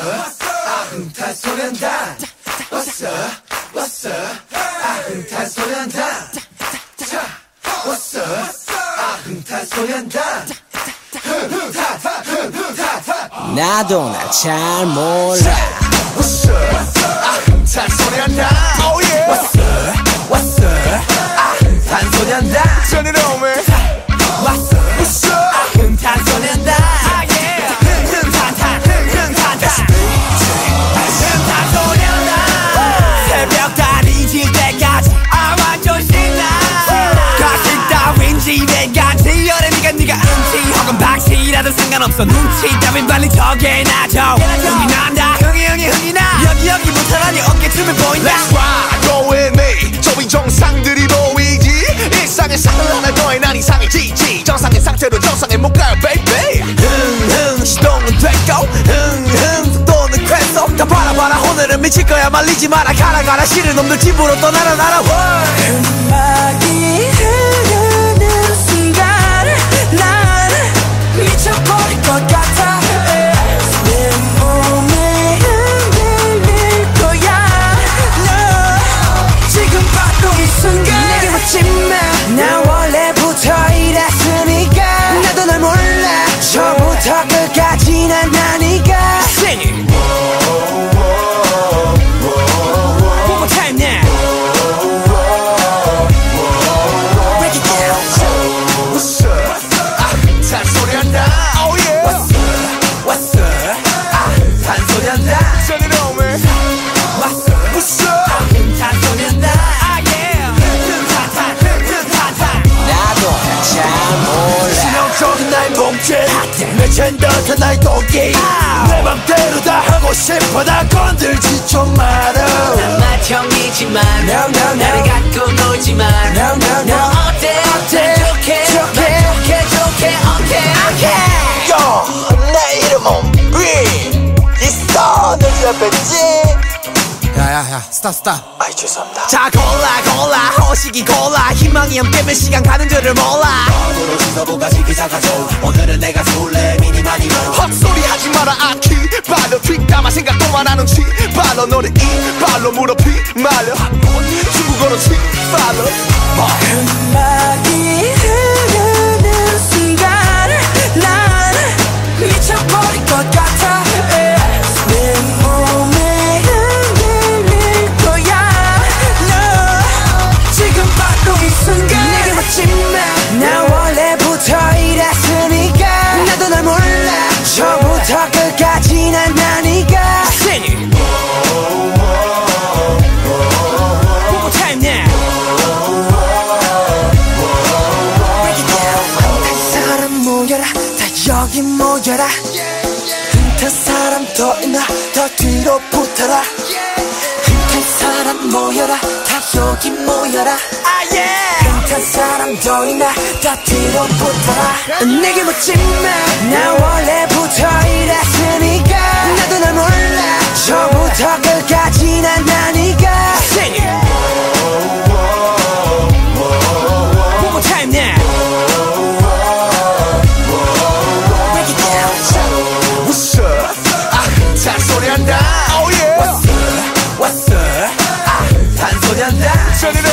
아흥탄 소년단 What's up 아흥탄 소년단 자 up 아흥탄 소년단 나도 날잘 몰라. up 아흥탄 소년단 yeah 박씨라도 상관없어. 눈치 따윈 빨리 정해놔줘 흥이 난다. 흥이 흥이 흥이 나. 여기 여기 못하라니 어깨춤을 보인다. Let's ride, go with me. 저위 정상들이 보이지. 일상의 상을 하나 더해. 난 이상해지지. 정상의 상태로 정상에 못 가요, baby. 흥흥 시동은 됐고. 흥흥 속도는 쾌속 다 봐라 오늘은 미칠 거야. 말리지 마라. 가라 가라. 싫은 놈들 집으로 떠나라 나라. 음 도끼 내 맘대로 다 하고 싶어. 나 건들지 좀 마라 맏형이지만 No, no, no. 나를 갖고 놀지만 No, no, no. 너 어때? 어때? 좋게? 좋게. 난 좋게? 좋게? 오케이 요! 내 이름은 위 있어 내 옆에 지 야야야 스탑 스탑. 아이 죄송합니다. 자 골라 골라. 호식이 골라. 희망이 함께면 시간 가는 줄을 몰라. 오늘은 시서부까지 기사가죠. 오늘은 내가 술래 미니마니로. 뒷담화 생각도만 하는 치. 발로 노래 이 발로 무릎이 말려. 중국어로 치. 모여라. 다 여기 모여라. 흠탄 사람 더 있나? 더 뒤로 붙어라. 흠탄 사람 모여라. 다 여기 모여라. 흠탄 사람 더 있나? 더 뒤로 붙어라. 내게 묻지 마 나 원래부터 Turn it